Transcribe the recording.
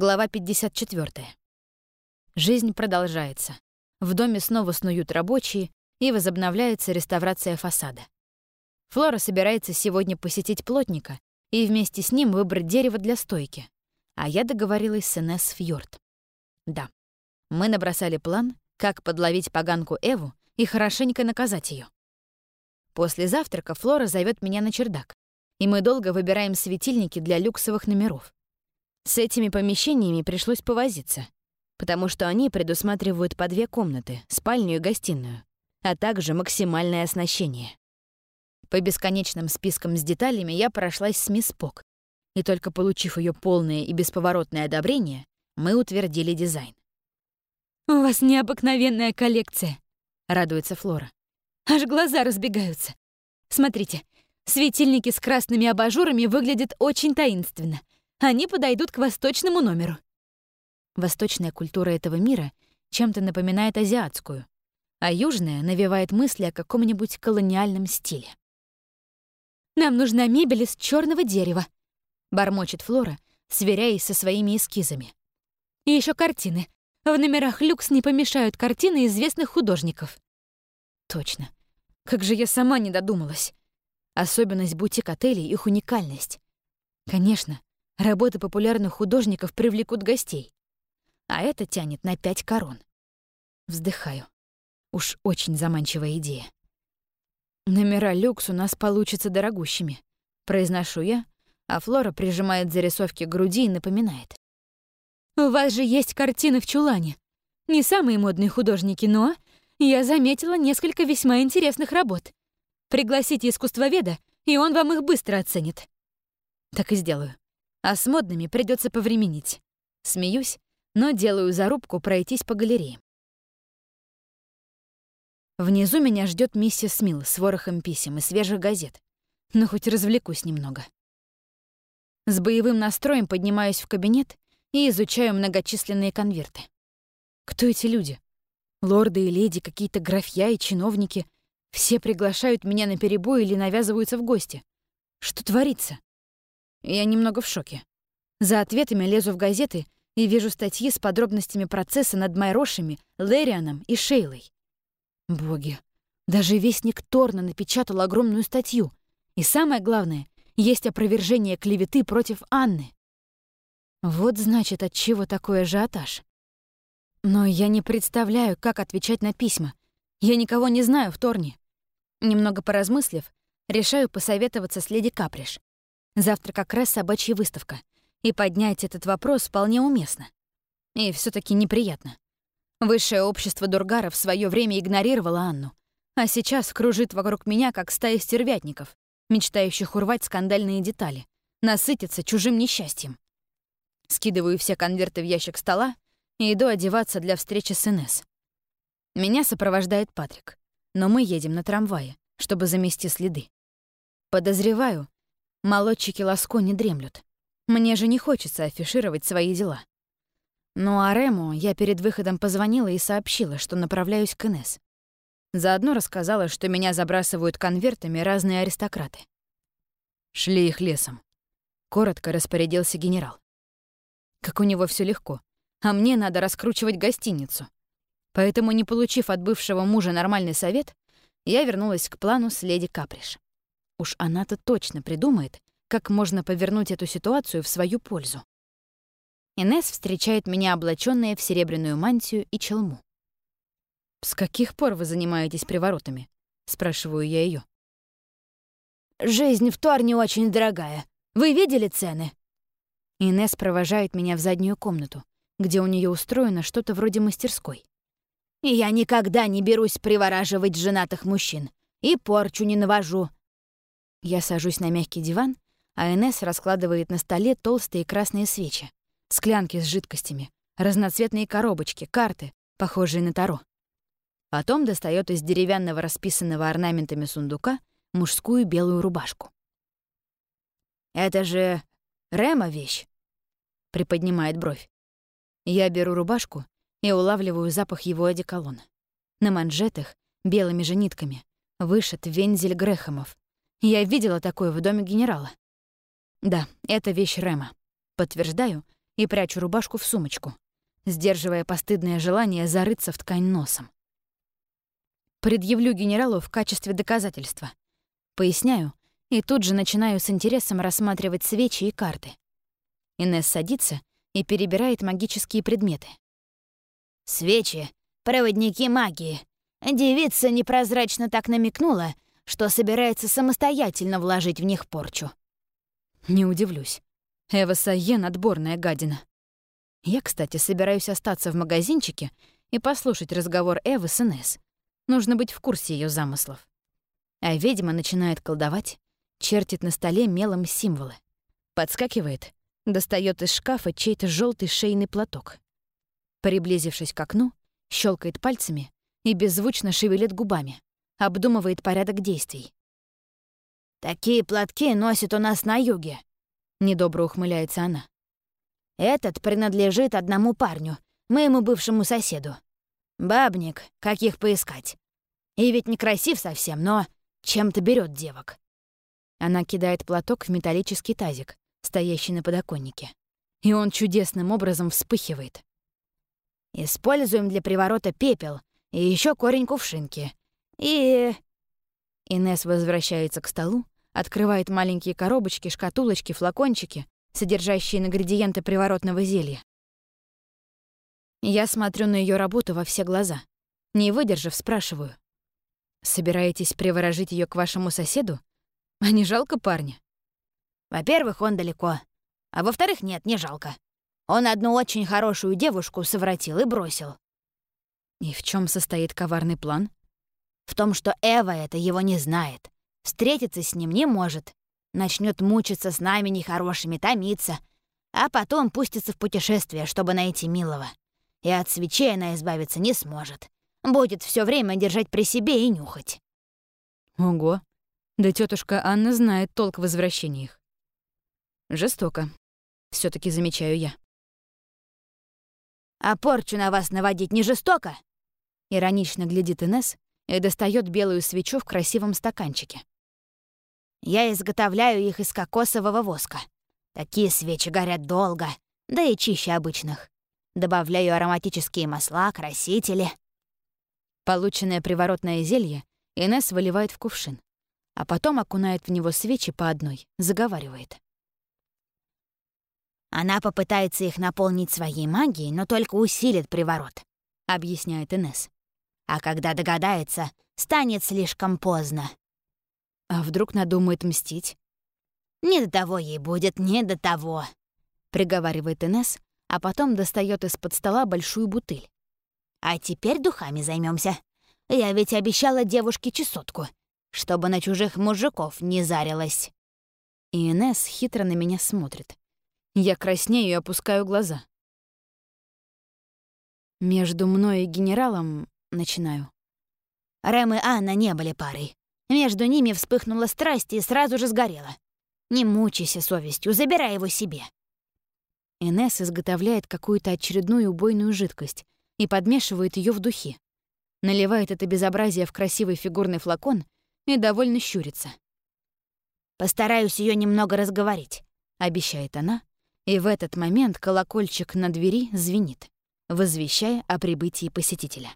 Глава 54. Жизнь продолжается. В доме снова снуют рабочие, и возобновляется реставрация фасада. Флора собирается сегодня посетить плотника и вместе с ним выбрать дерево для стойки. А я договорилась с Энесс Фьорд. Да, мы набросали план, как подловить поганку Эву и хорошенько наказать ее. После завтрака Флора зовет меня на чердак, и мы долго выбираем светильники для люксовых номеров. С этими помещениями пришлось повозиться, потому что они предусматривают по две комнаты, спальню и гостиную, а также максимальное оснащение. По бесконечным спискам с деталями я прошлась с мисс Пок, и только получив ее полное и бесповоротное одобрение, мы утвердили дизайн. «У вас необыкновенная коллекция», — радуется Флора. «Аж глаза разбегаются. Смотрите, светильники с красными абажурами выглядят очень таинственно — они подойдут к восточному номеру. Восточная культура этого мира чем-то напоминает азиатскую, а южная навевает мысли о каком-нибудь колониальном стиле. «Нам нужна мебель из черного дерева», — бормочет Флора, сверяясь со своими эскизами. «И еще картины. В номерах люкс не помешают картины известных художников». Точно. Как же я сама не додумалась. Особенность бутик-отелей — их уникальность. Конечно, Работы популярных художников привлекут гостей. А это тянет на пять корон. Вздыхаю. Уж очень заманчивая идея. Номера люкс у нас получатся дорогущими. Произношу я, а Флора прижимает зарисовки к груди и напоминает. «У вас же есть картины в чулане. Не самые модные художники, но я заметила несколько весьма интересных работ. Пригласите искусствоведа, и он вам их быстро оценит». Так и сделаю. А с модными придется повременить. Смеюсь, но делаю зарубку пройтись по галерее. Внизу меня ждет миссис Милл с ворохом писем и свежих газет. Но хоть развлекусь немного. С боевым настроем поднимаюсь в кабинет и изучаю многочисленные конверты. Кто эти люди? Лорды и леди, какие-то графья и чиновники. Все приглашают меня на перебой или навязываются в гости. Что творится? Я немного в шоке. За ответами лезу в газеты и вижу статьи с подробностями процесса над Майрошами, Лэрианом и Шейлой. Боги, даже Вестник Торна напечатал огромную статью. И самое главное, есть опровержение клеветы против Анны. Вот значит, от чего такой ажиотаж. Но я не представляю, как отвечать на письма. Я никого не знаю в Торне. Немного поразмыслив, решаю посоветоваться с леди Каприш. Завтра как раз собачья выставка, и поднять этот вопрос вполне уместно. И все таки неприятно. Высшее общество Дургара в свое время игнорировало Анну, а сейчас кружит вокруг меня, как стая стервятников, мечтающих урвать скандальные детали, насытиться чужим несчастьем. Скидываю все конверты в ящик стола и иду одеваться для встречи с Инесс. Меня сопровождает Патрик, но мы едем на трамвае, чтобы замести следы. Подозреваю, Молодчики Ласко не дремлют. Мне же не хочется афишировать свои дела. Ну а Рему я перед выходом позвонила и сообщила, что направляюсь к Инесс. Заодно рассказала, что меня забрасывают конвертами разные аристократы. Шли их лесом. Коротко распорядился генерал. Как у него все легко. А мне надо раскручивать гостиницу. Поэтому, не получив от бывшего мужа нормальный совет, я вернулась к плану с леди Каприш. Уж она-то точно придумает, как можно повернуть эту ситуацию в свою пользу. Инес встречает меня облачённая в серебряную мантию и челму. «С каких пор вы занимаетесь приворотами?» — спрашиваю я ее. «Жизнь в Торне очень дорогая. Вы видели цены?» Инес провожает меня в заднюю комнату, где у нее устроено что-то вроде мастерской. «Я никогда не берусь привораживать женатых мужчин. И порчу не навожу. Я сажусь на мягкий диван, а Энесс раскладывает на столе толстые красные свечи, склянки с жидкостями, разноцветные коробочки, карты, похожие на таро. Потом достает из деревянного расписанного орнаментами сундука мужскую белую рубашку. «Это же Рема вещь?» — приподнимает бровь. Я беру рубашку и улавливаю запах его одеколона. На манжетах, белыми же нитками, вышит вензель Грехомов, я видела такое в доме генерала. Да, это вещь Рема. Подтверждаю и прячу рубашку в сумочку, сдерживая постыдное желание зарыться в ткань носом. Предъявлю генералу в качестве доказательства. Поясняю, и тут же начинаю с интересом рассматривать свечи и карты. Инесс садится и перебирает магические предметы. «Свечи — проводники магии. Девица непрозрачно так намекнула, что собирается самостоятельно вложить в них порчу». Не удивлюсь. Эва Сайен — отборная гадина. Я, кстати, собираюсь остаться в магазинчике и послушать разговор Эвы с Инесс. Нужно быть в курсе ее замыслов. А ведьма начинает колдовать, чертит на столе мелом символы. Подскакивает, достает из шкафа чей-то желтый шейный платок. Приблизившись к окну, щелкает пальцами и беззвучно шевелит губами, обдумывает порядок действий. «Такие платки носят у нас на юге», — недобро ухмыляется она. «Этот принадлежит одному парню, моему бывшему соседу. Бабник, как их поискать? И ведь некрасив совсем, но чем-то берет девок. Она кидает платок в металлический тазик, стоящий на подоконнике. И он чудесным образом вспыхивает. Используем для приворота пепел и еще корень кувшинки. И... Инес возвращается к столу, открывает маленькие коробочки, шкатулочки, флакончики, содержащие ингредиенты приворотного зелья. Я смотрю на ее работу во все глаза. Не выдержав, спрашиваю. «Собираетесь приворожить ее к вашему соседу? А не жалко парня?» «Во-первых, он далеко. А во-вторых, нет, не жалко. Он одну очень хорошую девушку совратил и бросил». «И в чем состоит коварный план?» «В том, что Эва это его не знает. Встретиться с ним не может. Начнет мучиться с нами нехорошими, томиться. А потом пустится в путешествие, чтобы найти милого и от свечей она избавиться не сможет. Будет все время держать при себе и нюхать. Ого, да тетушка Анна знает толк в возвращениях. Жестоко. все таки замечаю я. «А порчу на вас наводить не жестоко?» Иронично глядит Инес и достает белую свечу в красивом стаканчике. «Я изготовляю их из кокосового воска. Такие свечи горят долго, да и чище обычных. Добавляю ароматические масла, красители. Полученное приворотное зелье Инесс выливает в кувшин, а потом окунает в него свечи по одной, заговаривает. «Она попытается их наполнить своей магией, но только усилит приворот», — объясняет Инесс. «А когда догадается, станет слишком поздно». А вдруг надумает мстить? «Не до того ей будет, не до того», — приговаривает Инесс, а потом достает из-под стола большую бутыль. «А теперь духами займемся. Я ведь обещала девушке чесотку, чтобы на чужих мужиков не зарилась». И Инесс хитро на меня смотрит. Я краснею и опускаю глаза. Между мной и генералом начинаю. Рэм и Анна не были парой. Между ними вспыхнула страсть и сразу же сгорела. Не мучайся совестью, забирай его себе. Энесс изготовляет какую-то очередную убойную жидкость и подмешивает ее в духи. Наливает это безобразие в красивый фигурный флакон и довольно щурится. «Постараюсь ее немного разговорить», — обещает она, и в этот момент колокольчик на двери звенит, возвещая о прибытии посетителя.